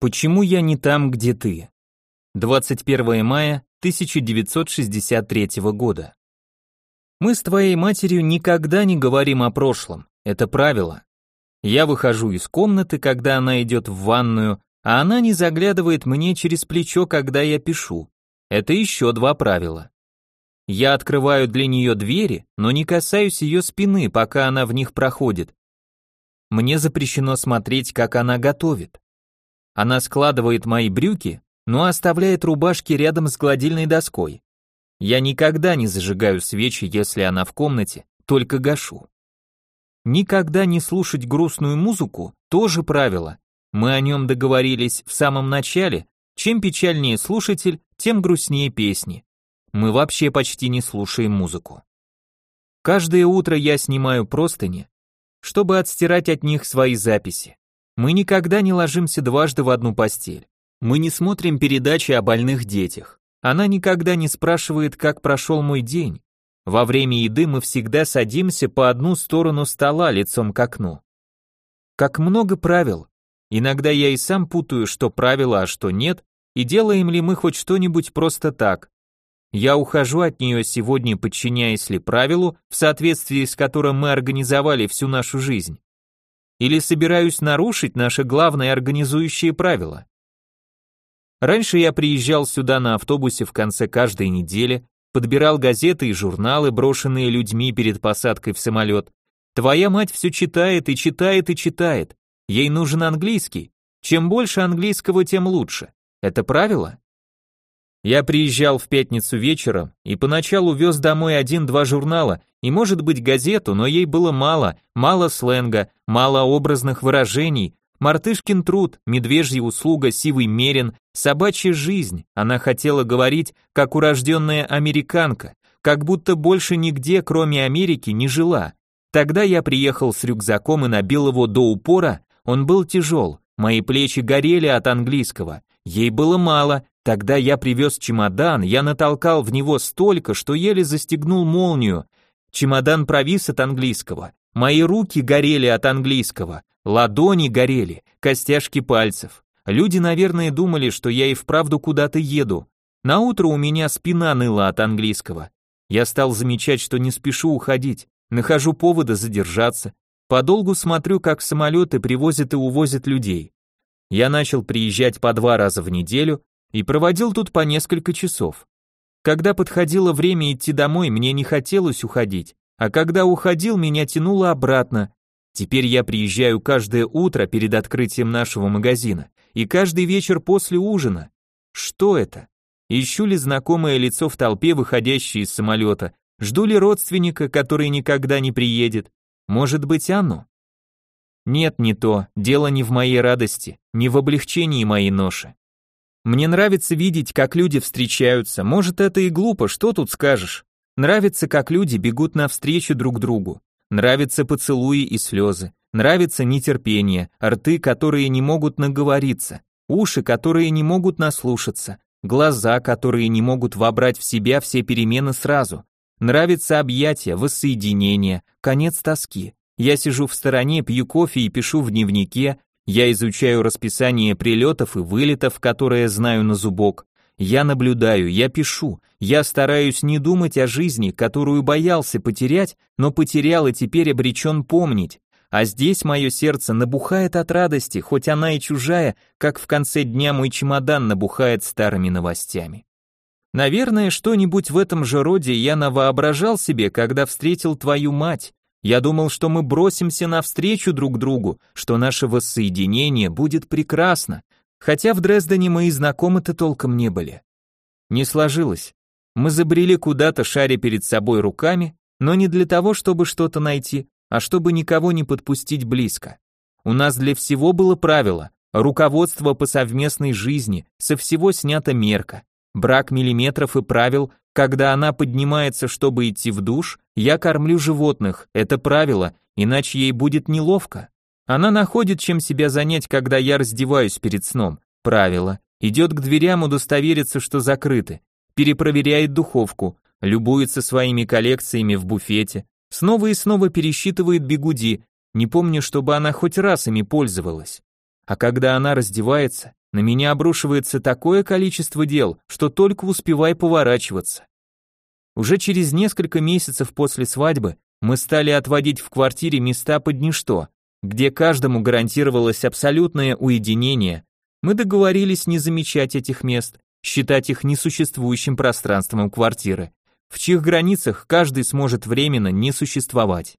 Почему я не там, где ты? 21 мая 1963 года. Мы с твоей матерью никогда не говорим о прошлом. Это правило. Я выхожу из комнаты, когда она идет в ванную, а она не заглядывает мне через плечо, когда я пишу. Это еще два правила. Я открываю для нее двери, но не касаюсь ее спины, пока она в них проходит. Мне запрещено смотреть, как она готовит. Она складывает мои брюки, но оставляет рубашки рядом с гладильной доской. Я никогда не зажигаю свечи, если она в комнате, только гашу. Никогда не слушать грустную музыку – тоже правило. Мы о нем договорились в самом начале, чем печальнее слушатель, тем грустнее песни. Мы вообще почти не слушаем музыку. Каждое утро я снимаю простыни, чтобы отстирать от них свои записи. Мы никогда не ложимся дважды в одну постель. Мы не смотрим передачи о больных детях. Она никогда не спрашивает, как прошел мой день. Во время еды мы всегда садимся по одну сторону стола лицом к окну. Как много правил. Иногда я и сам путаю, что правила, а что нет, и делаем ли мы хоть что-нибудь просто так. Я ухожу от нее сегодня, подчиняясь ли правилу, в соответствии с которым мы организовали всю нашу жизнь. Или собираюсь нарушить наше главное организующее правило? Раньше я приезжал сюда на автобусе в конце каждой недели, подбирал газеты и журналы, брошенные людьми перед посадкой в самолет. Твоя мать все читает и читает и читает. Ей нужен английский. Чем больше английского, тем лучше. Это правило? Я приезжал в пятницу вечером и поначалу вез домой один-два журнала и, может быть, газету, но ей было мало, мало сленга, мало образных выражений, мартышкин труд, медвежья услуга, сивый мерин, собачья жизнь. Она хотела говорить, как урожденная американка, как будто больше нигде, кроме Америки, не жила. Тогда я приехал с рюкзаком и набил его до упора, он был тяжел, мои плечи горели от английского. Ей было мало, Тогда я привез чемодан, я натолкал в него столько, что еле застегнул молнию. Чемодан провис от английского. Мои руки горели от английского, ладони горели, костяшки пальцев. Люди, наверное, думали, что я и вправду куда-то еду. На утро у меня спина ныла от английского. Я стал замечать, что не спешу уходить, нахожу повода задержаться. Подолгу смотрю, как самолеты привозят и увозят людей. Я начал приезжать по два раза в неделю, и проводил тут по несколько часов. Когда подходило время идти домой, мне не хотелось уходить, а когда уходил, меня тянуло обратно. Теперь я приезжаю каждое утро перед открытием нашего магазина и каждый вечер после ужина. Что это? Ищу ли знакомое лицо в толпе, выходящее из самолета? Жду ли родственника, который никогда не приедет? Может быть, Анну? Нет, не то. Дело не в моей радости, не в облегчении моей ноши. Мне нравится видеть, как люди встречаются. Может, это и глупо, что тут скажешь? Нравится, как люди бегут навстречу друг другу. Нравятся поцелуи и слезы. Нравится нетерпение, рты, которые не могут наговориться, уши, которые не могут наслушаться, глаза, которые не могут вобрать в себя все перемены сразу. Нравится объятие, воссоединение, конец тоски. Я сижу в стороне, пью кофе и пишу в дневнике, я изучаю расписание прилетов и вылетов, которые знаю на зубок. Я наблюдаю, я пишу, я стараюсь не думать о жизни, которую боялся потерять, но потерял и теперь обречен помнить. А здесь мое сердце набухает от радости, хоть она и чужая, как в конце дня мой чемодан набухает старыми новостями. Наверное, что-нибудь в этом же роде я навоображал себе, когда встретил твою мать, я думал, что мы бросимся навстречу друг другу, что наше воссоединение будет прекрасно, хотя в Дрездене мы и знакомы-то толком не были. Не сложилось. Мы забрели куда-то, шаря перед собой руками, но не для того, чтобы что-то найти, а чтобы никого не подпустить близко. У нас для всего было правило, руководство по совместной жизни, со всего снята мерка. Брак миллиметров и правил, когда она поднимается, чтобы идти в душ, я кормлю животных, это правило, иначе ей будет неловко. Она находит, чем себя занять, когда я раздеваюсь перед сном. Правило. Идет к дверям удостовериться, что закрыты. Перепроверяет духовку, любуется своими коллекциями в буфете, снова и снова пересчитывает бигуди, не помню, чтобы она хоть раз ими пользовалась. А когда она раздевается, На меня обрушивается такое количество дел, что только успевай поворачиваться. Уже через несколько месяцев после свадьбы мы стали отводить в квартире места под ничто, где каждому гарантировалось абсолютное уединение. Мы договорились не замечать этих мест, считать их несуществующим пространством квартиры, в чьих границах каждый сможет временно не существовать.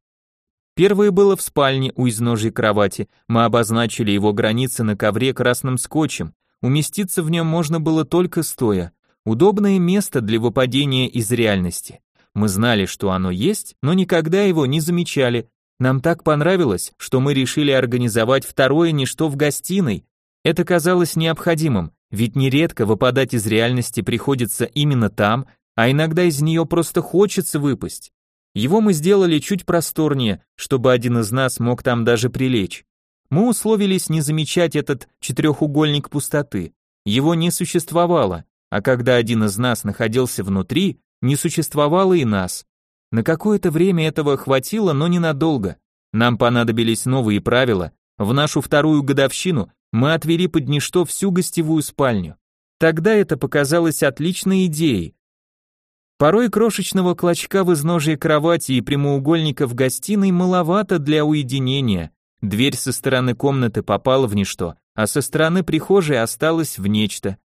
Первое было в спальне у изножья кровати, мы обозначили его границы на ковре красным скотчем, уместиться в нем можно было только стоя, удобное место для выпадения из реальности. Мы знали, что оно есть, но никогда его не замечали. Нам так понравилось, что мы решили организовать второе ничто в гостиной. Это казалось необходимым, ведь нередко выпадать из реальности приходится именно там, а иногда из нее просто хочется выпасть. Его мы сделали чуть просторнее, чтобы один из нас мог там даже прилечь. Мы условились не замечать этот четырехугольник пустоты. Его не существовало, а когда один из нас находился внутри, не существовало и нас. На какое-то время этого хватило, но ненадолго. Нам понадобились новые правила. В нашу вторую годовщину мы отвели под ничто всю гостевую спальню. Тогда это показалось отличной идеей. Порой крошечного клочка в изножье кровати и прямоугольника в гостиной маловато для уединения. Дверь со стороны комнаты попала в ничто, а со стороны прихожей осталась в нечто.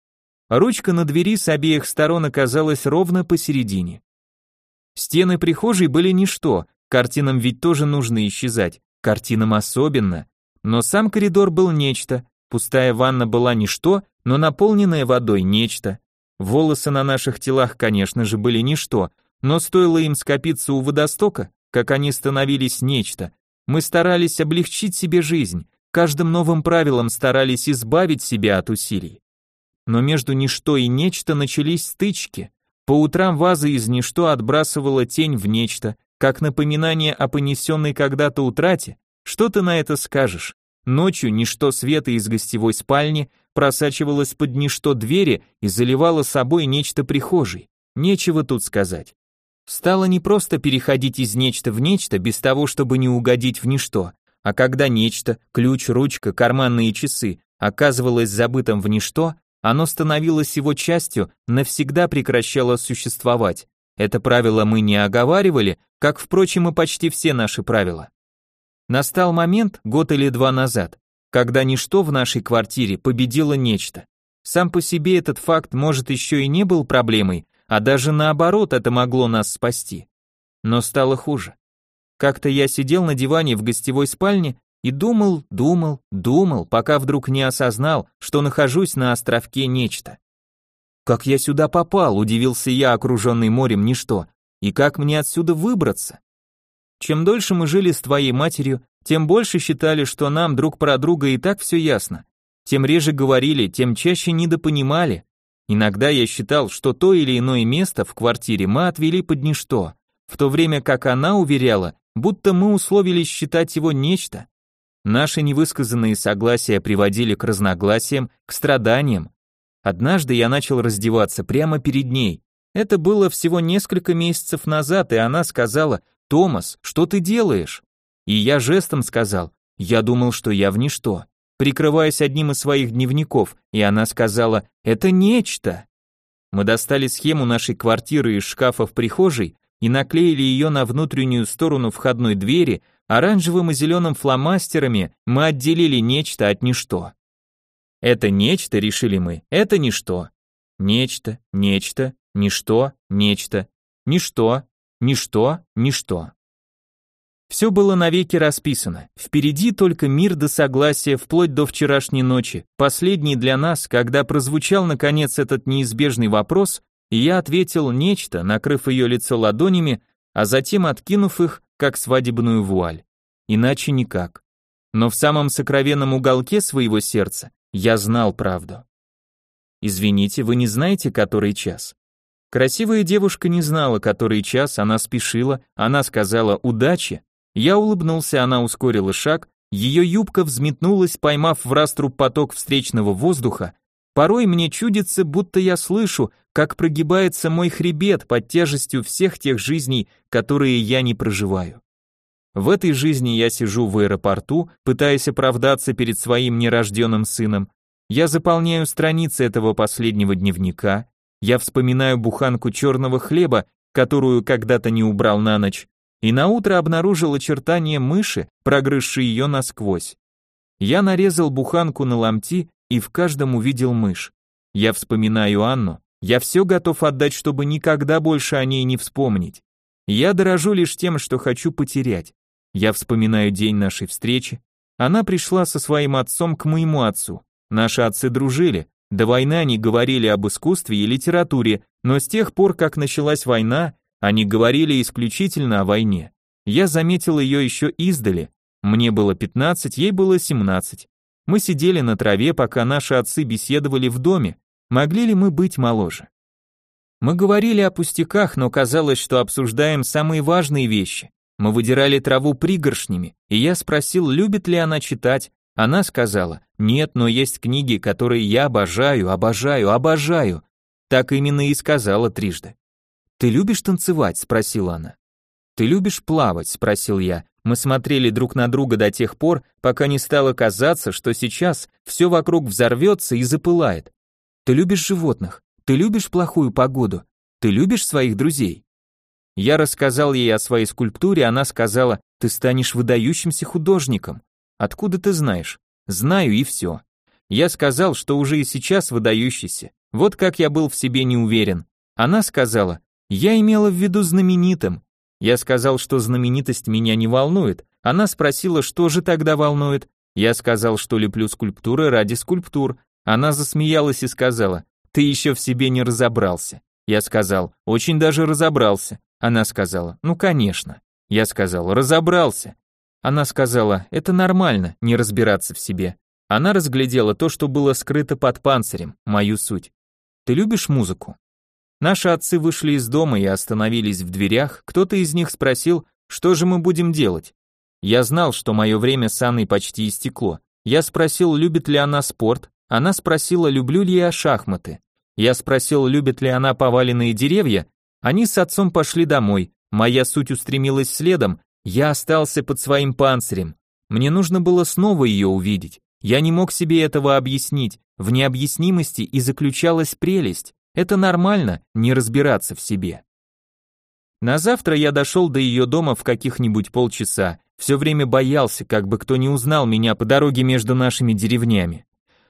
Ручка на двери с обеих сторон оказалась ровно посередине. Стены прихожей были ничто, картинам ведь тоже нужно исчезать, картинам особенно. Но сам коридор был нечто, пустая ванна была ничто, но наполненная водой нечто. Волосы на наших телах, конечно же, были ничто, но стоило им скопиться у водостока, как они становились нечто. Мы старались облегчить себе жизнь, каждым новым правилом старались избавить себя от усилий но между ничто и нечто начались стычки. По утрам ваза из ничто отбрасывала тень в нечто, как напоминание о понесенной когда-то утрате. Что ты на это скажешь? Ночью ничто света из гостевой спальни просачивалось под ничто двери и заливало собой нечто прихожей. Нечего тут сказать. Стало не просто переходить из нечто в нечто без того, чтобы не угодить в ничто, а когда нечто, ключ, ручка, карманные часы, оказывалось забытым в ничто, оно становилось его частью, навсегда прекращало существовать. Это правило мы не оговаривали, как, впрочем, и почти все наши правила. Настал момент, год или два назад, когда ничто в нашей квартире победило нечто. Сам по себе этот факт, может, еще и не был проблемой, а даже наоборот, это могло нас спасти. Но стало хуже. Как-то я сидел на диване в гостевой спальне и думал, думал, думал, пока вдруг не осознал, что нахожусь на островке нечто. Как я сюда попал, удивился я, окруженный морем ничто, и как мне отсюда выбраться? Чем дольше мы жили с твоей матерью, тем больше считали, что нам друг про друга и так все ясно. Тем реже говорили, тем чаще недопонимали. Иногда я считал, что то или иное место в квартире мы отвели под ничто, в то время как она уверяла, будто мы условились считать его нечто. Наши невысказанные согласия приводили к разногласиям, к страданиям. Однажды я начал раздеваться прямо перед ней. Это было всего несколько месяцев назад, и она сказала, «Томас, что ты делаешь?» И я жестом сказал, «Я думал, что я в ничто», прикрываясь одним из своих дневников, и она сказала, «Это нечто». Мы достали схему нашей квартиры из шкафа в прихожей и наклеили ее на внутреннюю сторону входной двери, Оранжевым и зеленым фломастерами мы отделили нечто от ничто. Это нечто, решили мы, это ничто. Нечто, нечто, ничто, нечто, ничто, ничто, ничто. Все было навеки расписано. Впереди только мир до согласия вплоть до вчерашней ночи. Последний для нас, когда прозвучал наконец этот неизбежный вопрос, и я ответил нечто, накрыв ее лицо ладонями, а затем откинув их, как свадебную вуаль. Иначе никак. Но в самом сокровенном уголке своего сердца я знал правду. Извините, вы не знаете, который час? Красивая девушка не знала, который час, она спешила, она сказала «удачи». Я улыбнулся, она ускорила шаг, ее юбка взметнулась, поймав в раструб поток встречного воздуха. Порой мне чудится, будто я слышу, как прогибается мой хребет под тяжестью всех тех жизней, которые я не проживаю. В этой жизни я сижу в аэропорту, пытаясь оправдаться перед своим нерожденным сыном, Я заполняю страницы этого последнего дневника, я вспоминаю буханку черного хлеба, которую когда-то не убрал на ночь, и на утро обнаружил очертания мыши, прогрызшей ее насквозь. Я нарезал буханку на ломти и в каждом увидел мышь. Я вспоминаю Анну, я все готов отдать, чтобы никогда больше о ней не вспомнить. Я дорожу лишь тем, что хочу потерять. Я вспоминаю день нашей встречи. Она пришла со своим отцом к моему отцу. Наши отцы дружили. До войны они говорили об искусстве и литературе, но с тех пор, как началась война, они говорили исключительно о войне. Я заметил ее еще издали. Мне было 15, ей было 17. Мы сидели на траве, пока наши отцы беседовали в доме. Могли ли мы быть моложе? Мы говорили о пустяках, но казалось, что обсуждаем самые важные вещи. Мы выдирали траву пригоршнями, и я спросил, любит ли она читать. Она сказала, нет, но есть книги, которые я обожаю, обожаю, обожаю. Так именно и сказала трижды. Ты любишь танцевать? спросила она. Ты любишь плавать? спросил я. Мы смотрели друг на друга до тех пор, пока не стало казаться, что сейчас все вокруг взорвется и запылает. Ты любишь животных? Ты любишь плохую погоду? Ты любишь своих друзей? Я рассказал ей о своей скульптуре, она сказала, ты станешь выдающимся художником. Откуда ты знаешь? Знаю и все. Я сказал, что уже и сейчас выдающийся. Вот как я был в себе не уверен. Она сказала, я имела в виду знаменитым. Я сказал, что знаменитость меня не волнует. Она спросила, что же тогда волнует. Я сказал, что леплю скульптуры ради скульптур. Она засмеялась и сказала, ты еще в себе не разобрался. Я сказал, очень даже разобрался. Она сказала, ну конечно. Я сказал, разобрался. Она сказала, это нормально, не разбираться в себе. Она разглядела то, что было скрыто под панцирем, мою суть. Ты любишь музыку? Наши отцы вышли из дома и остановились в дверях, кто-то из них спросил, что же мы будем делать. Я знал, что мое время с Анной почти истекло. Я спросил, любит ли она спорт, она спросила, люблю ли я шахматы. Я спросил, любит ли она поваленные деревья, они с отцом пошли домой, моя суть устремилась следом, я остался под своим панцирем. Мне нужно было снова ее увидеть. Я не мог себе этого объяснить, в необъяснимости и заключалась прелесть. Это нормально, не разбираться в себе. На завтра я дошел до ее дома в каких-нибудь полчаса, все время боялся, как бы кто не узнал меня по дороге между нашими деревнями.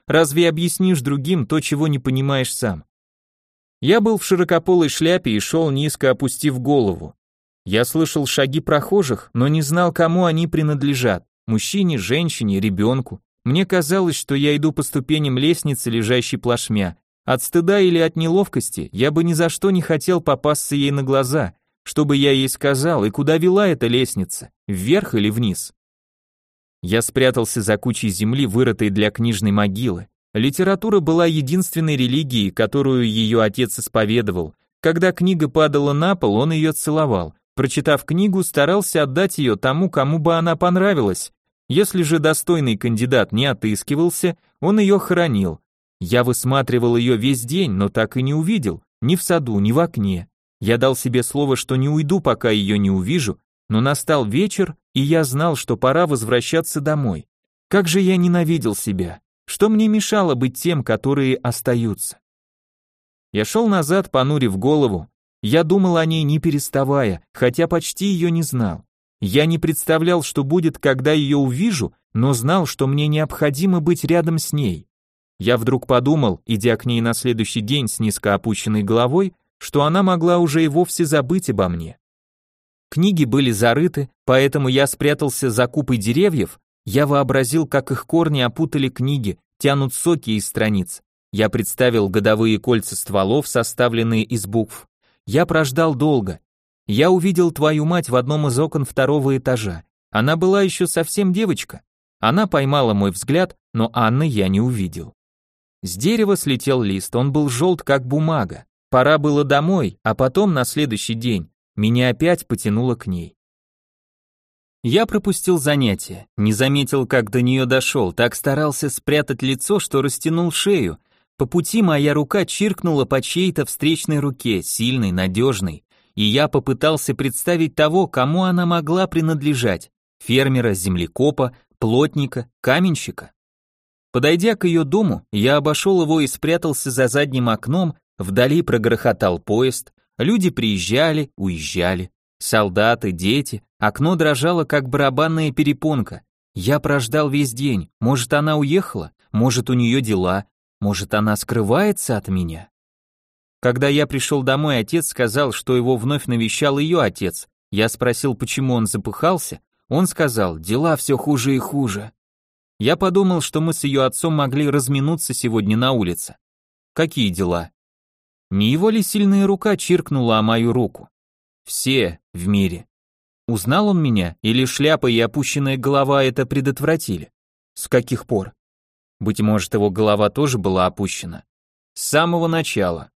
Разве объяснишь другим то, чего не понимаешь сам? Я был в широкополой шляпе и шел низко опустив голову. Я слышал шаги прохожих, но не знал, кому они принадлежат. Мужчине, женщине, ребенку. Мне казалось, что я иду по ступеням лестницы, лежащей плашмя. От стыда или от неловкости я бы ни за что не хотел попасться ей на глаза, чтобы я ей сказал, и куда вела эта лестница, вверх или вниз. Я спрятался за кучей земли, вырытой для книжной могилы. Литература была единственной религией, которую ее отец исповедовал. Когда книга падала на пол, он ее целовал. Прочитав книгу, старался отдать ее тому, кому бы она понравилась. Если же достойный кандидат не отыскивался, он ее хоронил. Я высматривал ее весь день, но так и не увидел, ни в саду, ни в окне. Я дал себе слово, что не уйду, пока ее не увижу, но настал вечер, и я знал, что пора возвращаться домой. Как же я ненавидел себя. Что мне мешало быть тем, которые остаются? Я шел назад, понурив голову. Я думал о ней не переставая, хотя почти ее не знал. Я не представлял, что будет, когда ее увижу, но знал, что мне необходимо быть рядом с ней. Я вдруг подумал, идя к ней на следующий день с низко опущенной головой, что она могла уже и вовсе забыть обо мне. Книги были зарыты, поэтому я спрятался за купой деревьев я вообразил, как их корни опутали книги, тянут соки из страниц. Я представил годовые кольца стволов, составленные из букв. Я прождал долго. Я увидел твою мать в одном из окон второго этажа. Она была еще совсем девочка. Она поймала мой взгляд, но Анны я не увидел. С дерева слетел лист, он был желт, как бумага. Пора было домой, а потом на следующий день меня опять потянуло к ней. Я пропустил занятие, не заметил, как до нее дошел, так старался спрятать лицо, что растянул шею. По пути моя рука чиркнула по чьей-то встречной руке, сильной, надежной, и я попытался представить того, кому она могла принадлежать. Фермера, землекопа, плотника, каменщика. Подойдя к ее дому, я обошел его и спрятался за задним окном, вдали прогрохотал поезд, люди приезжали, уезжали, солдаты, дети, окно дрожало, как барабанная перепонка. Я прождал весь день, может, она уехала, может, у нее дела, может, она скрывается от меня. Когда я пришел домой, отец сказал, что его вновь навещал ее отец. Я спросил, почему он запыхался. Он сказал, дела все хуже и хуже. Я подумал, что мы с ее отцом могли разминуться сегодня на улице. Какие дела? Не его ли сильная рука чиркнула о мою руку? Все в мире. Узнал он меня, или шляпа и опущенная голова это предотвратили? С каких пор? Быть может, его голова тоже была опущена. С самого начала.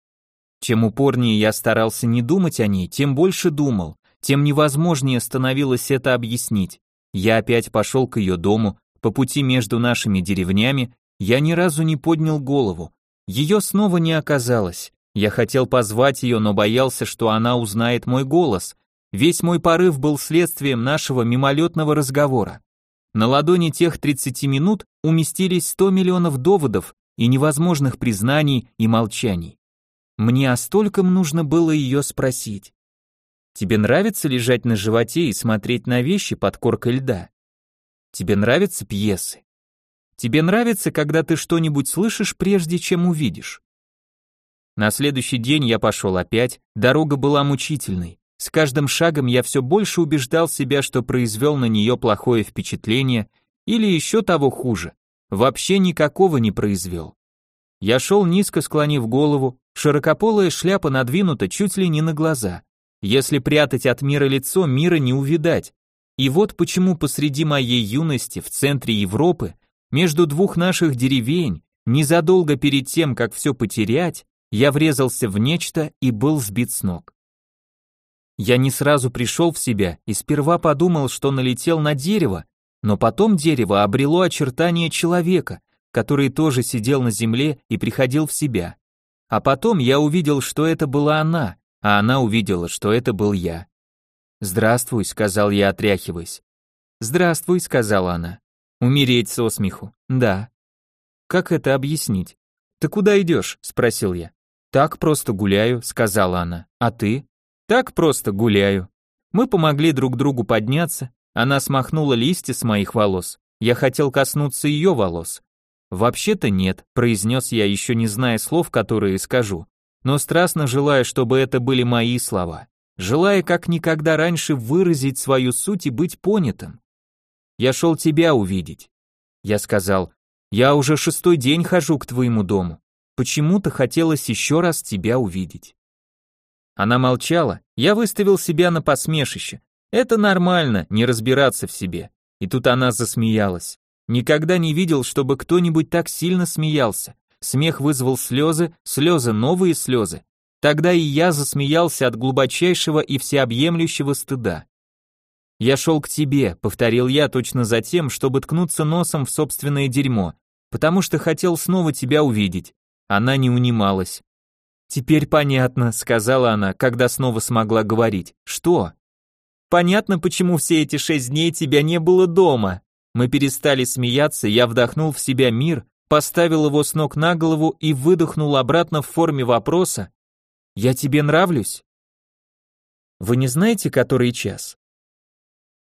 Чем упорнее я старался не думать о ней, тем больше думал, тем невозможнее становилось это объяснить. Я опять пошел к ее дому, по пути между нашими деревнями, я ни разу не поднял голову. Ее снова не оказалось. Я хотел позвать ее, но боялся, что она узнает мой голос. Весь мой порыв был следствием нашего мимолетного разговора. На ладони тех 30 минут уместились 100 миллионов доводов и невозможных признаний и молчаний. Мне о стольком нужно было ее спросить. Тебе нравится лежать на животе и смотреть на вещи под коркой льда? Тебе нравятся пьесы? Тебе нравится, когда ты что-нибудь слышишь, прежде чем увидишь? На следующий день я пошел опять, дорога была мучительной. С каждым шагом я все больше убеждал себя, что произвел на нее плохое впечатление, или еще того хуже, вообще никакого не произвел. Я шел низко склонив голову, широкополая шляпа надвинута чуть ли не на глаза. Если прятать от мира лицо, мира не увидать. И вот почему посреди моей юности в центре Европы, между двух наших деревень, незадолго перед тем, как все потерять, я врезался в нечто и был сбит с ног. Я не сразу пришел в себя и сперва подумал, что налетел на дерево, но потом дерево обрело очертания человека, который тоже сидел на земле и приходил в себя. А потом я увидел, что это была она, а она увидела, что это был я. «Здравствуй», — сказал я, отряхиваясь. «Здравствуй», — сказала она. «Умереть со смеху». «Да». «Как это объяснить?» «Ты куда идешь?» — спросил я. «Так просто гуляю», — сказала она. «А ты?» «Так просто гуляю». Мы помогли друг другу подняться, она смахнула листья с моих волос. Я хотел коснуться ее волос. «Вообще-то нет», — произнес я, еще не зная слов, которые скажу, но страстно желая, чтобы это были мои слова, желая как никогда раньше выразить свою суть и быть понятым. «Я шел тебя увидеть». Я сказал, «Я уже шестой день хожу к твоему дому. Почему-то хотелось еще раз тебя увидеть». Она молчала, я выставил себя на посмешище. Это нормально, не разбираться в себе. И тут она засмеялась. Никогда не видел, чтобы кто-нибудь так сильно смеялся. Смех вызвал слезы, слезы новые слезы. Тогда и я засмеялся от глубочайшего и всеобъемлющего стыда. «Я шел к тебе», — повторил я точно за тем, чтобы ткнуться носом в собственное дерьмо, потому что хотел снова тебя увидеть. Она не унималась. «Теперь понятно», — сказала она, когда снова смогла говорить. «Что?» «Понятно, почему все эти шесть дней тебя не было дома», мы перестали смеяться, я вдохнул в себя мир, поставил его с ног на голову и выдохнул обратно в форме вопроса «Я тебе нравлюсь?» Вы не знаете, который час?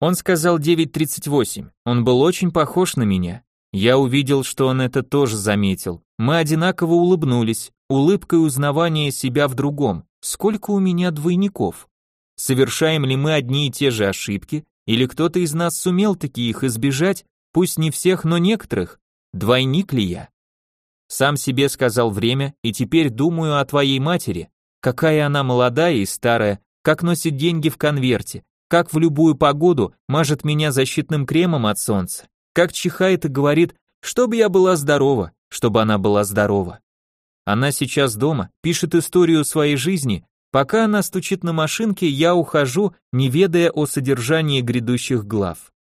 Он сказал 9.38, он был очень похож на меня. Я увидел, что он это тоже заметил. Мы одинаково улыбнулись, улыбкой узнавания себя в другом. Сколько у меня двойников? Совершаем ли мы одни и те же ошибки, или кто-то из нас сумел таки их избежать, пусть не всех, но некоторых? Двойник ли я? Сам себе сказал время, и теперь думаю о твоей матери. Какая она молодая и старая, как носит деньги в конверте, как в любую погоду мажет меня защитным кремом от солнца, как чихает и говорит, чтобы я была здорова, чтобы она была здорова. Она сейчас дома, пишет историю своей жизни, Пока она стучит на машинке, я ухожу, не ведая о содержании грядущих глав.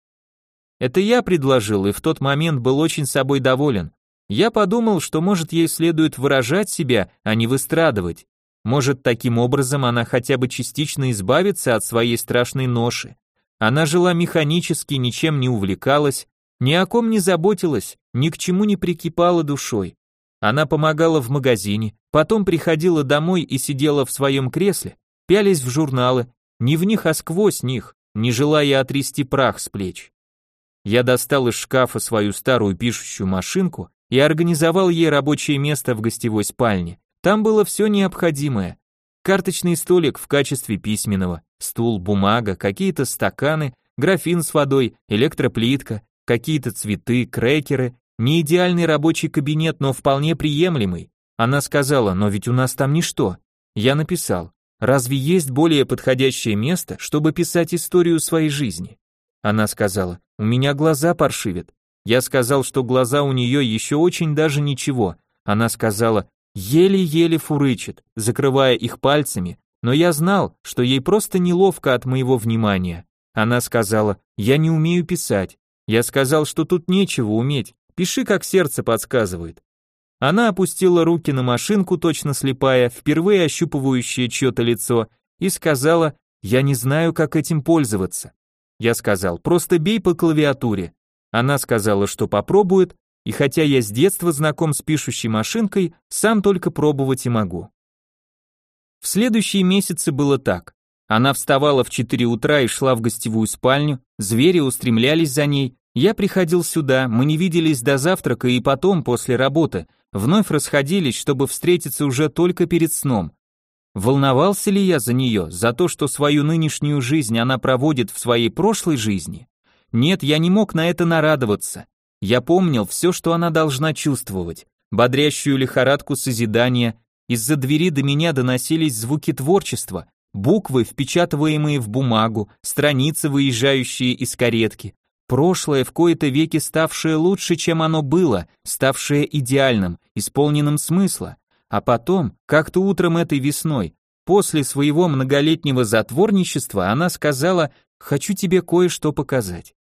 Это я предложил и в тот момент был очень собой доволен. Я подумал, что может ей следует выражать себя, а не выстрадывать. Может, таким образом она хотя бы частично избавится от своей страшной ноши. Она жила механически, ничем не увлекалась, ни о ком не заботилась, ни к чему не прикипала душой. Она помогала в магазине, потом приходила домой и сидела в своем кресле, пялись в журналы, не в них, а сквозь них, не желая отрясти прах с плеч. Я достал из шкафа свою старую пишущую машинку и организовал ей рабочее место в гостевой спальне. Там было все необходимое. Карточный столик в качестве письменного, стул, бумага, какие-то стаканы, графин с водой, электроплитка, какие-то цветы, крекеры, не идеальный рабочий кабинет, но вполне приемлемый. Она сказала, но ведь у нас там ничто. Я написал, разве есть более подходящее место, чтобы писать историю своей жизни? Она сказала, у меня глаза паршивят. Я сказал, что глаза у нее еще очень даже ничего. Она сказала, еле-еле фурычит, закрывая их пальцами, но я знал, что ей просто неловко от моего внимания. Она сказала, я не умею писать. Я сказал, что тут нечего уметь, пиши, как сердце подсказывает. Она опустила руки на машинку, точно слепая, впервые ощупывающая чье-то лицо, и сказала, я не знаю, как этим пользоваться. Я сказал, просто бей по клавиатуре. Она сказала, что попробует, и хотя я с детства знаком с пишущей машинкой, сам только пробовать и могу. В следующие месяцы было так. Она вставала в 4 утра и шла в гостевую спальню, звери устремлялись за ней, я приходил сюда, мы не виделись до завтрака и потом, после работы, вновь расходились, чтобы встретиться уже только перед сном. Волновался ли я за нее, за то, что свою нынешнюю жизнь она проводит в своей прошлой жизни? Нет, я не мог на это нарадоваться. Я помнил все, что она должна чувствовать, бодрящую лихорадку созидания, из-за двери до меня доносились звуки творчества, буквы, впечатываемые в бумагу, страницы, выезжающие из каретки, прошлое в кои-то веки ставшее лучше, чем оно было, ставшее идеальным, исполненным смысла. А потом, как-то утром этой весной, после своего многолетнего затворничества, она сказала «хочу тебе кое-что показать».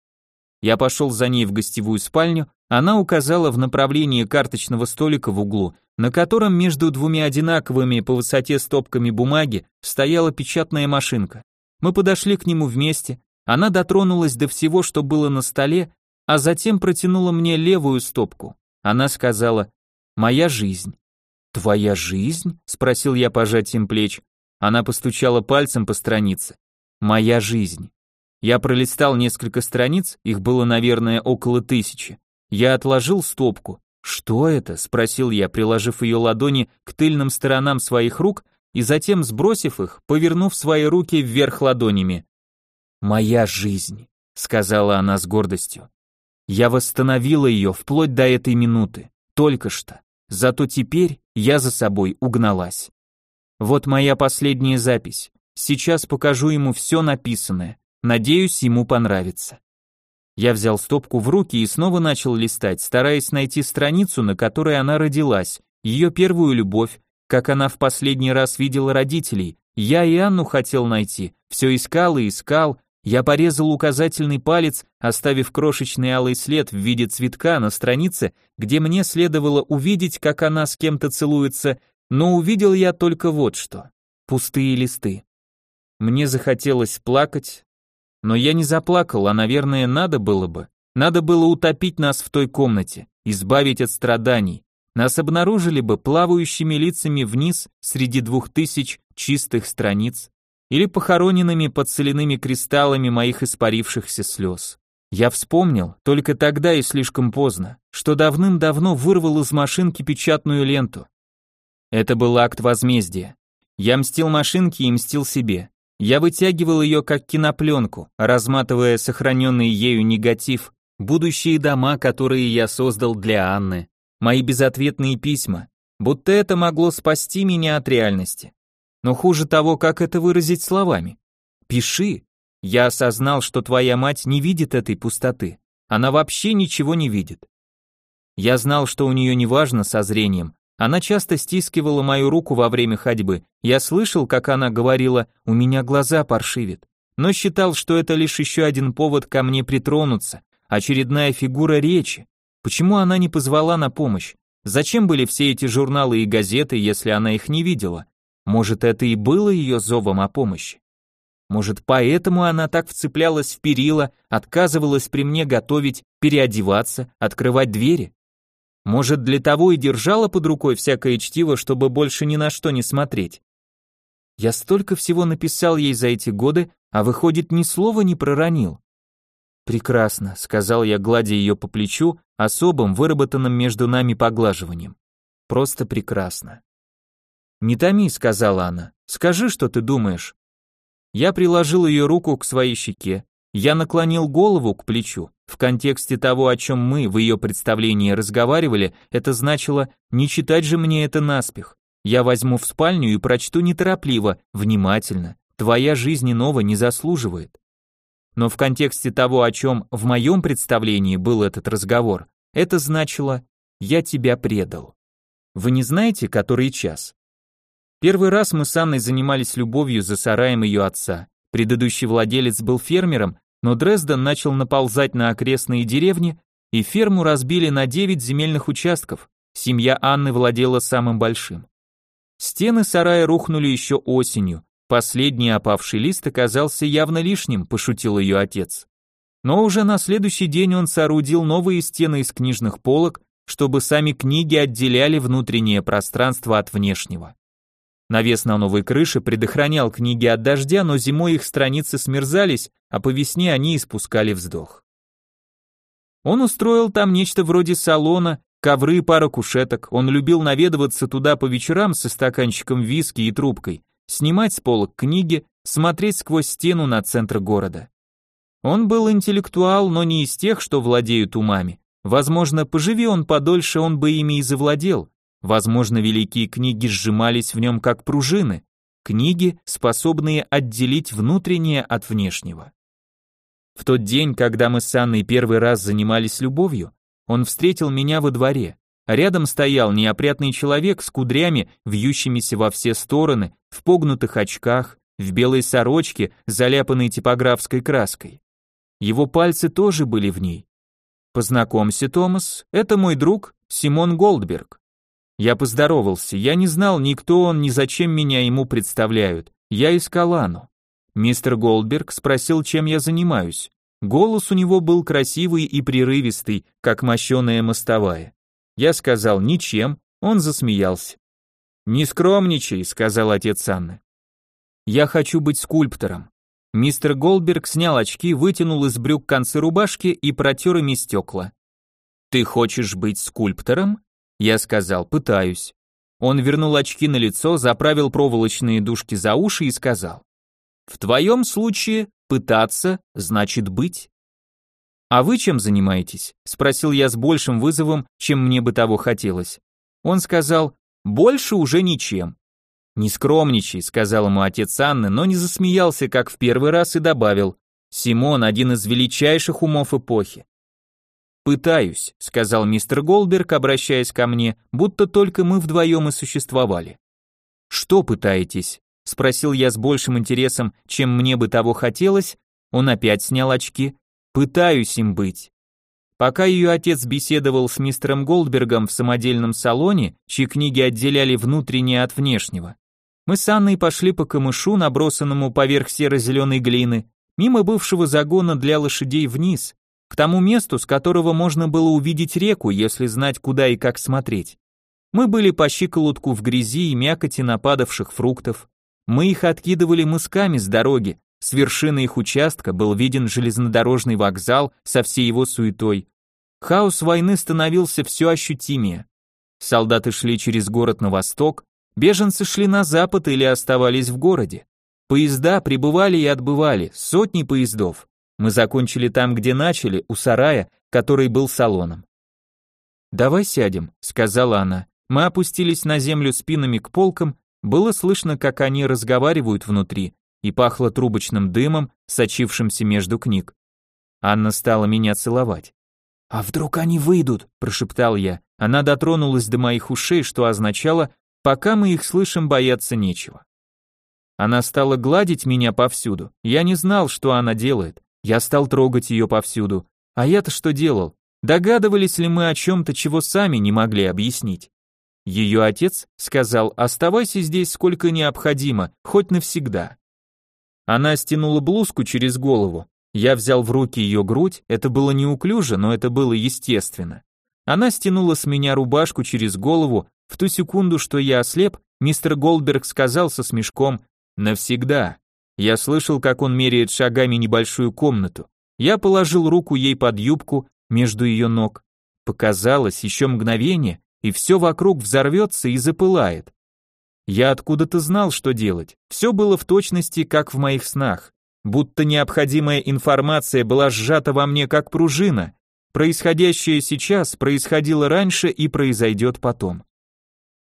Я пошел за ней в гостевую спальню, она указала в направлении карточного столика в углу, на котором между двумя одинаковыми по высоте стопками бумаги стояла печатная машинка. Мы подошли к нему вместе, она дотронулась до всего, что было на столе, а затем протянула мне левую стопку. Она сказала «Моя жизнь». «Твоя жизнь?» — спросил я пожатием плеч. Она постучала пальцем по странице. «Моя жизнь». Я пролистал несколько страниц, их было, наверное, около тысячи. Я отложил стопку. «Что это?» — спросил я, приложив ее ладони к тыльным сторонам своих рук и затем, сбросив их, повернув свои руки вверх ладонями. «Моя жизнь», — сказала она с гордостью. «Я восстановила ее вплоть до этой минуты, только что. Зато теперь я за собой угналась. Вот моя последняя запись. Сейчас покажу ему все написанное. Надеюсь, ему понравится. Я взял стопку в руки и снова начал листать, стараясь найти страницу, на которой она родилась, ее первую любовь, как она в последний раз видела родителей. Я и Анну хотел найти, все искал и искал. Я порезал указательный палец, оставив крошечный алый след в виде цветка на странице, где мне следовало увидеть, как она с кем-то целуется, но увидел я только вот что. Пустые листы. Мне захотелось плакать, но я не заплакал, а, наверное, надо было бы. Надо было утопить нас в той комнате, избавить от страданий. Нас обнаружили бы плавающими лицами вниз среди двух тысяч чистых страниц или похороненными под соляными кристаллами моих испарившихся слез. Я вспомнил, только тогда и слишком поздно, что давным-давно вырвал из машинки печатную ленту. Это был акт возмездия. Я мстил машинке и мстил себе. Я вытягивал ее как кинопленку, разматывая сохраненный ею негатив, будущие дома, которые я создал для Анны, мои безответные письма, будто это могло спасти меня от реальности. Но хуже того, как это выразить словами. Пиши. Я осознал, что твоя мать не видит этой пустоты. Она вообще ничего не видит. Я знал, что у нее не важно со зрением, она часто стискивала мою руку во время ходьбы. Я слышал, как она говорила «у меня глаза паршивят», но считал, что это лишь еще один повод ко мне притронуться, очередная фигура речи. Почему она не позвала на помощь? Зачем были все эти журналы и газеты, если она их не видела? Может, это и было ее зовом о помощи? Может, поэтому она так вцеплялась в перила, отказывалась при мне готовить, переодеваться, открывать двери? Может, для того и держала под рукой всякое чтиво, чтобы больше ни на что не смотреть. Я столько всего написал ей за эти годы, а выходит, ни слова не проронил. Прекрасно, сказал я, гладя ее по плечу, особым, выработанным между нами поглаживанием. Просто прекрасно. Не томи, сказала она. Скажи, что ты думаешь. Я приложил ее руку к своей щеке. Я наклонил голову к плечу. В контексте того, о чем мы в ее представлении разговаривали, это значило не читать же мне это наспех. Я возьму в спальню и прочту неторопливо, внимательно. Твоя жизнь иного не заслуживает. Но в контексте того, о чем в моем представлении был этот разговор, это значило «я тебя предал». Вы не знаете, который час? Первый раз мы с Анной занимались любовью за сараем ее отца. Предыдущий владелец был фермером, но Дрезден начал наползать на окрестные деревни, и ферму разбили на 9 земельных участков. Семья Анны владела самым большим. Стены сарая рухнули еще осенью. Последний опавший лист оказался явно лишним, пошутил ее отец. Но уже на следующий день он соорудил новые стены из книжных полок, чтобы сами книги отделяли внутреннее пространство от внешнего. Навес на новой крыше предохранял книги от дождя, но зимой их страницы смерзались, а по весне они испускали вздох. Он устроил там нечто вроде салона, ковры и пара кушеток. Он любил наведываться туда по вечерам со стаканчиком виски и трубкой, снимать с полок книги, смотреть сквозь стену на центр города. Он был интеллектуал, но не из тех, что владеют умами. Возможно, поживи он подольше, он бы ими и завладел, Возможно, великие книги сжимались в нем как пружины, книги, способные отделить внутреннее от внешнего. В тот день, когда мы с Анной первый раз занимались любовью, он встретил меня во дворе. Рядом стоял неопрятный человек с кудрями, вьющимися во все стороны, в погнутых очках, в белой сорочке, заляпанной типографской краской. Его пальцы тоже были в ней. Познакомься, Томас, это мой друг Симон Голдберг. Я поздоровался, я не знал ни кто он, ни зачем меня ему представляют. Я искал Анну. Мистер Голдберг спросил, чем я занимаюсь. Голос у него был красивый и прерывистый, как мощеная мостовая. Я сказал «ничем», он засмеялся. «Не скромничай», — сказал отец Анны. «Я хочу быть скульптором». Мистер Голдберг снял очки, вытянул из брюк концы рубашки и протер ими стекла. «Ты хочешь быть скульптором?» Я сказал, пытаюсь. Он вернул очки на лицо, заправил проволочные дужки за уши и сказал, в твоем случае пытаться значит быть. А вы чем занимаетесь? Спросил я с большим вызовом, чем мне бы того хотелось. Он сказал, больше уже ничем. Не скромничай, сказал ему отец Анны, но не засмеялся, как в первый раз, и добавил, Симон один из величайших умов эпохи. «Пытаюсь», — сказал мистер Голберг, обращаясь ко мне, будто только мы вдвоем и существовали. «Что пытаетесь?» — спросил я с большим интересом, чем мне бы того хотелось. Он опять снял очки. «Пытаюсь им быть». Пока ее отец беседовал с мистером Голдбергом в самодельном салоне, чьи книги отделяли внутреннее от внешнего, мы с Анной пошли по камышу, набросанному поверх серо-зеленой глины, мимо бывшего загона для лошадей вниз, к тому месту, с которого можно было увидеть реку, если знать, куда и как смотреть. Мы были по щиколотку в грязи и мякоти нападавших фруктов. Мы их откидывали мысками с дороги. С вершины их участка был виден железнодорожный вокзал со всей его суетой. Хаос войны становился все ощутимее. Солдаты шли через город на восток, беженцы шли на запад или оставались в городе. Поезда прибывали и отбывали, сотни поездов. Мы закончили там, где начали, у сарая, который был салоном. «Давай сядем», — сказала она. Мы опустились на землю спинами к полкам, было слышно, как они разговаривают внутри, и пахло трубочным дымом, сочившимся между книг. Анна стала меня целовать. «А вдруг они выйдут?» – прошептал я. Она дотронулась до моих ушей, что означало, пока мы их слышим, бояться нечего. Она стала гладить меня повсюду. Я не знал, что она делает. Я стал трогать ее повсюду. А я-то что делал? Догадывались ли мы о чем-то, чего сами не могли объяснить? Ее отец сказал, оставайся здесь сколько необходимо, хоть навсегда. Она стянула блузку через голову. Я взял в руки ее грудь, это было неуклюже, но это было естественно. Она стянула с меня рубашку через голову, в ту секунду, что я ослеп, мистер Голдберг сказал со смешком «навсегда». Я слышал, как он меряет шагами небольшую комнату. Я положил руку ей под юбку, между ее ног. Показалось еще мгновение, и все вокруг взорвется и запылает. Я откуда-то знал, что делать. Все было в точности, как в моих снах. Будто необходимая информация была сжата во мне, как пружина. Происходящее сейчас происходило раньше и произойдет потом.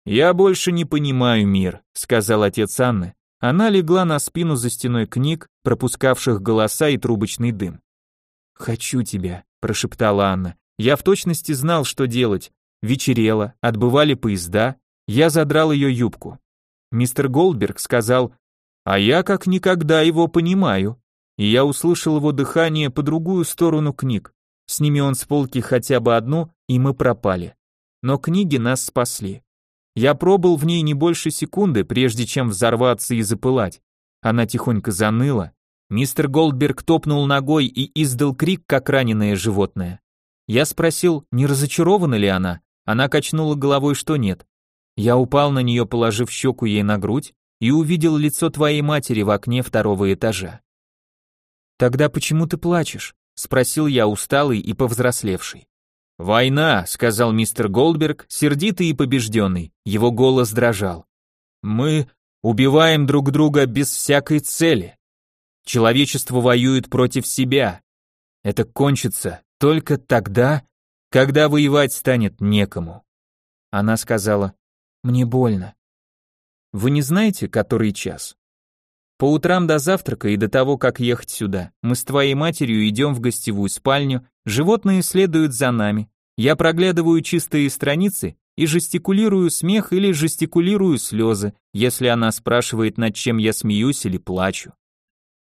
«Я больше не понимаю мир», — сказал отец Анны. Она легла на спину за стеной книг, пропускавших голоса и трубочный дым. «Хочу тебя», — прошептала Анна. «Я в точности знал, что делать. Вечерело, отбывали поезда, я задрал ее юбку. Мистер Голдберг сказал, а я как никогда его понимаю. И я услышал его дыхание по другую сторону книг. Сними он с полки хотя бы одну, и мы пропали. Но книги нас спасли. Я пробыл в ней не больше секунды, прежде чем взорваться и запылать. Она тихонько заныла. Мистер Голдберг топнул ногой и издал крик, как раненое животное. Я спросил, не разочарована ли она. Она качнула головой, что нет. Я упал на нее, положив щеку ей на грудь, и увидел лицо твоей матери в окне второго этажа. «Тогда почему ты плачешь?» — спросил я усталый и повзрослевший. «Война», — сказал мистер Голдберг, сердитый и побежденный, его голос дрожал. «Мы убиваем друг друга без всякой цели. Человечество воюет против себя. Это кончится только тогда, когда воевать станет некому. Она сказала, мне больно. Вы не знаете, который час? По утрам до завтрака и до того, как ехать сюда, мы с твоей матерью идем в гостевую спальню, животные следуют за нами, я проглядываю чистые страницы и жестикулирую смех или жестикулирую слезы, если она спрашивает, над чем я смеюсь или плачу.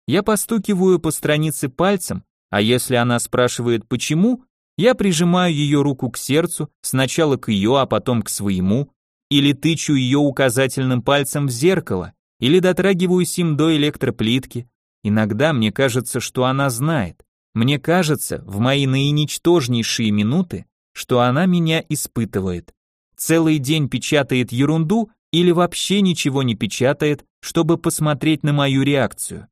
Я постукиваю по странице пальцем, а если она спрашивает почему, я прижимаю ее руку к сердцу, сначала к ее, а потом к своему, или тычу ее указательным пальцем в зеркало, или дотрагиваюсь им до электроплитки. Иногда мне кажется, что она знает. Мне кажется, в мои наиничтожнейшие минуты, что она меня испытывает. Целый день печатает ерунду или вообще ничего не печатает, чтобы посмотреть на мою реакцию.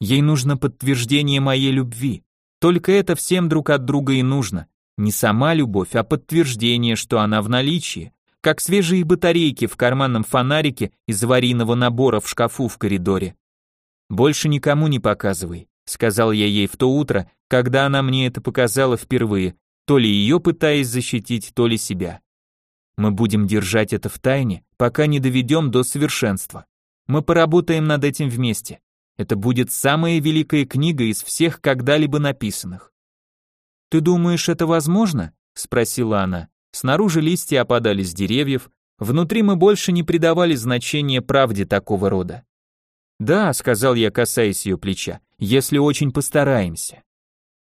Ей нужно подтверждение моей любви. Только это всем друг от друга и нужно. Не сама любовь, а подтверждение, что она в наличии, как свежие батарейки в карманном фонарике из аварийного набора в шкафу в коридоре. «Больше никому не показывай», — сказал я ей в то утро, когда она мне это показала впервые, то ли ее пытаясь защитить, то ли себя. Мы будем держать это в тайне, пока не доведем до совершенства. Мы поработаем над этим вместе. Это будет самая великая книга из всех когда-либо написанных. Ты думаешь, это возможно? спросила она. Снаружи листья опадали с деревьев, внутри мы больше не придавали значения правде такого рода. Да, сказал я, касаясь ее плеча. Если очень постараемся.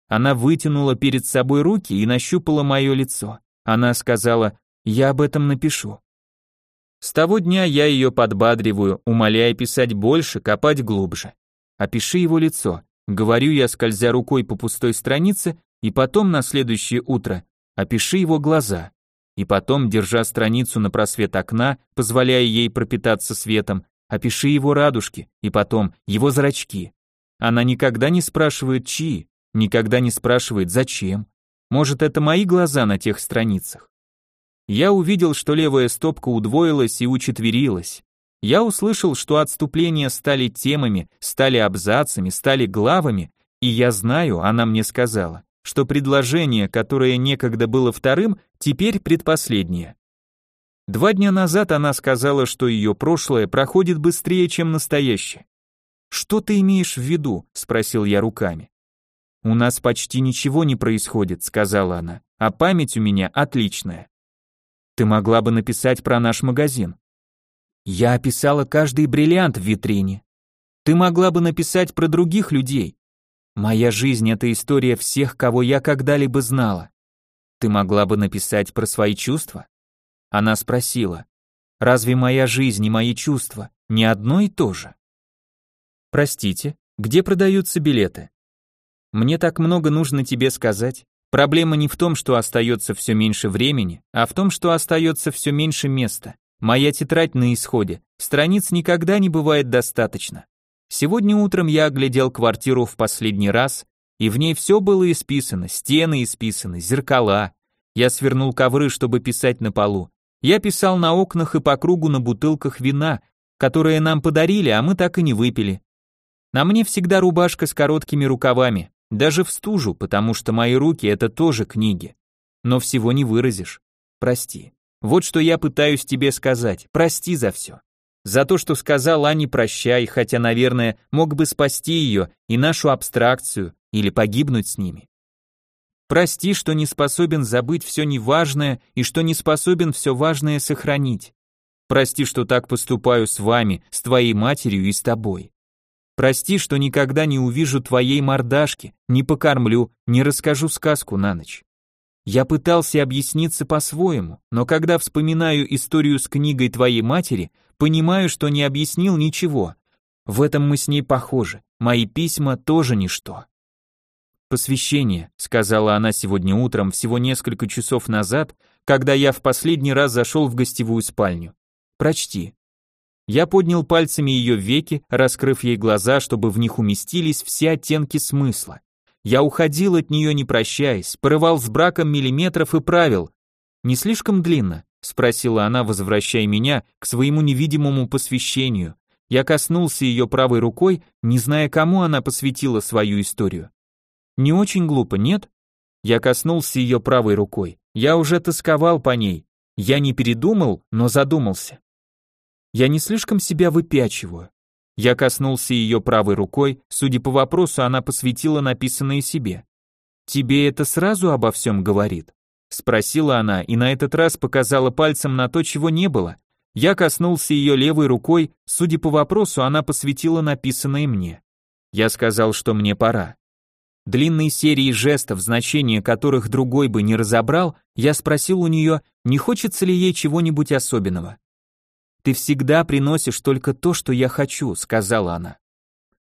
Она вытянула перед собой руки и нащупала мое лицо. Она сказала: "Я об этом напишу". С того дня я ее подбадриваю, умоляя писать больше, копать глубже. Опиши его лицо. Говорю я, скользя рукой по пустой странице, и потом на следующее утро опиши его глаза. И потом, держа страницу на просвет окна, позволяя ей пропитаться светом, опиши его радужки, и потом его зрачки. Она никогда не спрашивает, чьи, никогда не спрашивает, зачем. Может, это мои глаза на тех страницах? Я увидел, что левая стопка удвоилась и учетверилась. Я услышал, что отступления стали темами, стали абзацами, стали главами, и я знаю, она мне сказала, что предложение, которое некогда было вторым, теперь предпоследнее. Два дня назад она сказала, что ее прошлое проходит быстрее, чем настоящее. «Что ты имеешь в виду?» – спросил я руками. «У нас почти ничего не происходит», – сказала она, – «а память у меня отличная». «Ты могла бы написать про наш магазин. Я описала каждый бриллиант в витрине. Ты могла бы написать про других людей. Моя жизнь — это история всех, кого я когда-либо знала. Ты могла бы написать про свои чувства? Она спросила, разве моя жизнь и мои чувства не одно и то же? Простите, где продаются билеты? Мне так много нужно тебе сказать. Проблема не в том, что остается все меньше времени, а в том, что остается все меньше места. Моя тетрадь на исходе, страниц никогда не бывает достаточно. Сегодня утром я оглядел квартиру в последний раз, и в ней все было исписано, стены исписаны, зеркала. Я свернул ковры, чтобы писать на полу. Я писал на окнах и по кругу на бутылках вина, которые нам подарили, а мы так и не выпили. На мне всегда рубашка с короткими рукавами, даже в стужу, потому что мои руки это тоже книги. Но всего не выразишь. Прости. Вот что я пытаюсь тебе сказать. Прости за все. За то, что сказал Ане прощай, хотя, наверное, мог бы спасти ее и нашу абстракцию, или погибнуть с ними. Прости, что не способен забыть все неважное и что не способен все важное сохранить. Прости, что так поступаю с вами, с твоей матерью и с тобой. Прости, что никогда не увижу твоей мордашки, не покормлю, не расскажу сказку на ночь. Я пытался объясниться по-своему, но когда вспоминаю историю с книгой твоей матери, понимаю, что не объяснил ничего. В этом мы с ней похожи. Мои письма тоже ничто. Посвящение, сказала она сегодня утром, всего несколько часов назад, когда я в последний раз зашел в гостевую спальню. Прочти. Я поднял пальцами ее веки, раскрыв ей глаза, чтобы в них уместились все оттенки смысла. Я уходил от нее не прощаясь, порывал с браком миллиметров и правил. Не слишком длинно? Спросила она, возвращая меня к своему невидимому посвящению. Я коснулся ее правой рукой, не зная, кому она посвятила свою историю. Не очень глупо, нет? Я коснулся ее правой рукой. Я уже тосковал по ней. Я не передумал, но задумался. Я не слишком себя выпячиваю. Я коснулся ее правой рукой, судя по вопросу, она посвятила написанное себе. «Тебе это сразу обо всем говорит?» Спросила она и на этот раз показала пальцем на то, чего не было. Я коснулся ее левой рукой, судя по вопросу, она посвятила написанное мне. Я сказал, что мне пора. Длинной серии жестов, значения которых другой бы не разобрал, я спросил у нее, не хочется ли ей чего-нибудь особенного. Ты всегда приносишь только то, что я хочу, сказала она.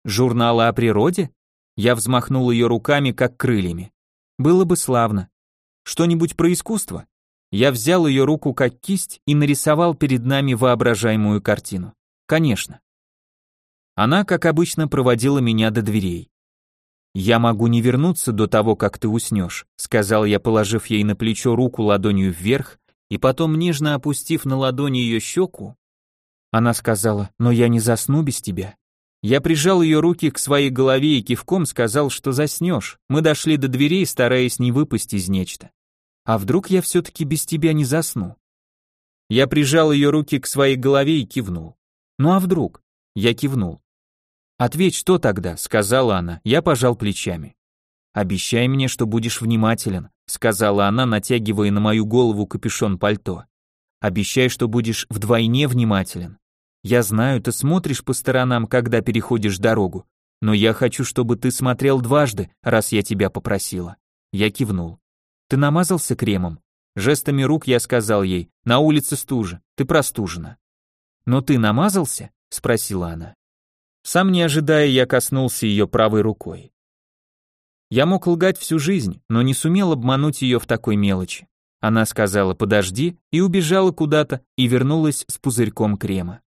Журналы о природе? Я взмахнул ее руками, как крыльями. Было бы славно. Что-нибудь про искусство? Я взял ее руку как кисть и нарисовал перед нами воображаемую картину. Конечно. Она, как обычно, проводила меня до дверей. «Я могу не вернуться до того, как ты уснешь», сказал я, положив ей на плечо руку ладонью вверх и потом нежно опустив на ладони ее щеку, она сказала, но я не засну без тебя. Я прижал ее руки к своей голове и кивком сказал, что заснешь. Мы дошли до дверей, стараясь не выпасть из нечто. А вдруг я все-таки без тебя не засну? Я прижал ее руки к своей голове и кивнул. Ну а вдруг? Я кивнул. Ответь, что тогда, сказала она. Я пожал плечами. Обещай мне, что будешь внимателен, сказала она, натягивая на мою голову капюшон пальто. Обещай, что будешь вдвойне внимателен. Я знаю, ты смотришь по сторонам, когда переходишь дорогу, но я хочу, чтобы ты смотрел дважды, раз я тебя попросила. Я кивнул. Ты намазался кремом? Жестами рук я сказал ей, на улице стужа, ты простужена. Но ты намазался? Спросила она. Сам не ожидая, я коснулся ее правой рукой. Я мог лгать всю жизнь, но не сумел обмануть ее в такой мелочи. Она сказала «подожди» и убежала куда-то и вернулась с пузырьком крема.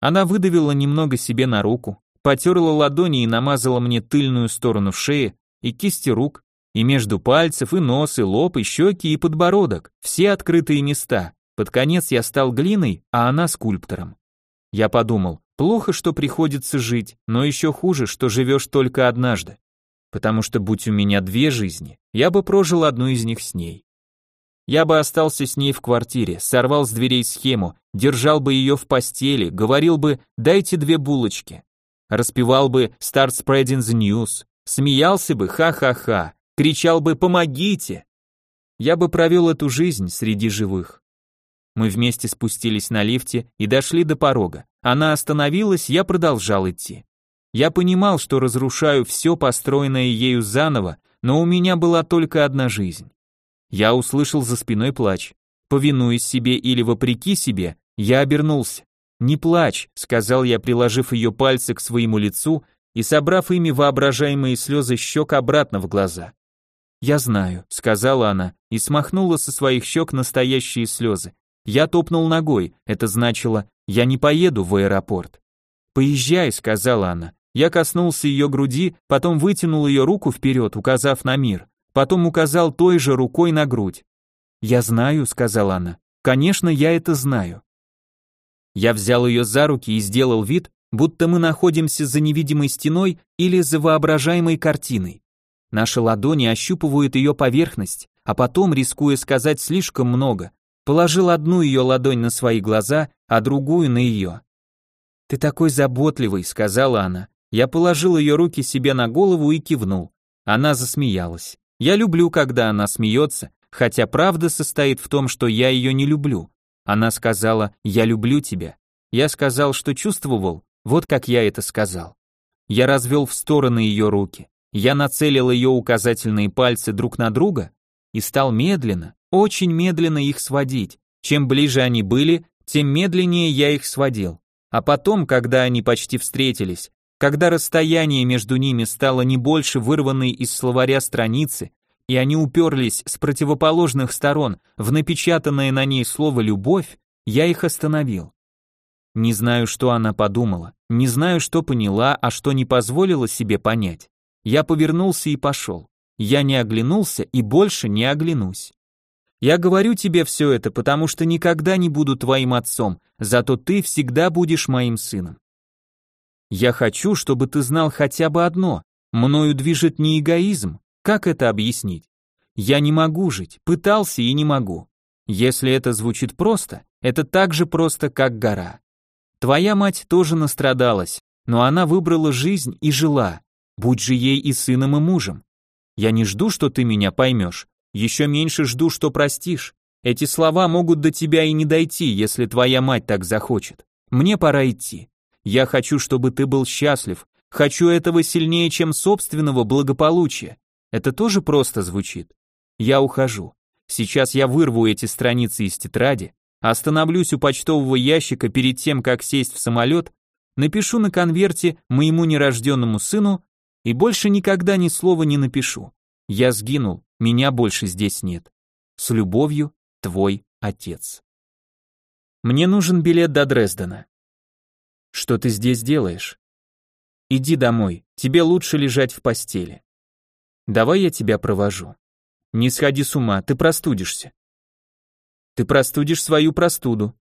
Она выдавила немного себе на руку, потерла ладони и намазала мне тыльную сторону шеи и кисти рук, и между пальцев, и нос, и лоб, и щеки, и подбородок, все открытые места. Под конец я стал глиной, а она скульптором. Я подумал, плохо, что приходится жить, но еще хуже, что живешь только однажды. Потому что будь у меня две жизни, я бы прожил одну из них с ней. Я бы остался с ней в квартире, сорвал с дверей схему, держал бы ее в постели, говорил бы «дайте две булочки». Распевал бы «Start spreading the news», смеялся бы «ха-ха-ха», кричал бы «помогите». Я бы провел эту жизнь среди живых. Мы вместе спустились на лифте и дошли до порога. Она остановилась, я продолжал идти. Я понимал, что разрушаю все построенное ею заново, но у меня была только одна жизнь. Я услышал за спиной плач. Повинуясь себе или вопреки себе, я обернулся. «Не плачь», — сказал я, приложив ее пальцы к своему лицу и собрав ими воображаемые слезы щек обратно в глаза. Я знаю, сказала она и смахнула со своих щек настоящие слезы. Я топнул ногой, это значило, я не поеду в аэропорт. Поезжай, сказала она. Я коснулся ее груди, потом вытянул ее руку вперед, указав на мир, потом указал той же рукой на грудь. Я знаю, сказала она. Конечно, я это знаю. Я взял ее за руки и сделал вид, будто мы находимся за невидимой стеной или за воображаемой картиной. Наши ладони ощупывают ее поверхность, а потом, рискуя сказать слишком много, положил одну ее ладонь на свои глаза, а другую на ее. «Ты такой заботливый», — сказала она. Я положил ее руки себе на голову и кивнул. Она засмеялась. Я люблю, когда она смеется, хотя правда состоит в том, что я ее не люблю. Она сказала «я люблю тебя». Я сказал, что чувствовал, вот как я это сказал. Я развел в стороны ее руки. Я нацелил ее указательные пальцы друг на друга и стал медленно, очень медленно их сводить. Чем ближе они были, тем медленнее я их сводил. А потом, когда они почти встретились, когда расстояние между ними стало не больше вырванной из словаря страницы, и они уперлись с противоположных сторон в напечатанное на ней слово «любовь», я их остановил. Не знаю, что она подумала, не знаю, что поняла, а что не позволила себе понять. Я повернулся и пошел. Я не оглянулся и больше не оглянусь. Я говорю тебе все это, потому что никогда не буду твоим отцом, зато ты всегда будешь моим сыном. Я хочу, чтобы ты знал хотя бы одно. Мною движет не эгоизм, как это объяснить? Я не могу жить, пытался и не могу. Если это звучит просто, это так же просто, как гора. Твоя мать тоже настрадалась, но она выбрала жизнь и жила. Будь же ей и сыном, и мужем. Я не жду, что ты меня поймешь. Еще меньше жду, что простишь. Эти слова могут до тебя и не дойти, если твоя мать так захочет. Мне пора идти. Я хочу, чтобы ты был счастлив. Хочу этого сильнее, чем собственного благополучия. Это тоже просто звучит. Я ухожу. Сейчас я вырву эти страницы из тетради, остановлюсь у почтового ящика перед тем, как сесть в самолет, напишу на конверте моему нерожденному сыну и больше никогда ни слова не напишу. Я сгинул, меня больше здесь нет. С любовью, твой отец. Мне нужен билет до Дрездена. Что ты здесь делаешь? Иди домой, тебе лучше лежать в постели. Давай я тебя провожу. Не сходи с ума, ты простудишься. Ты простудишь свою простуду.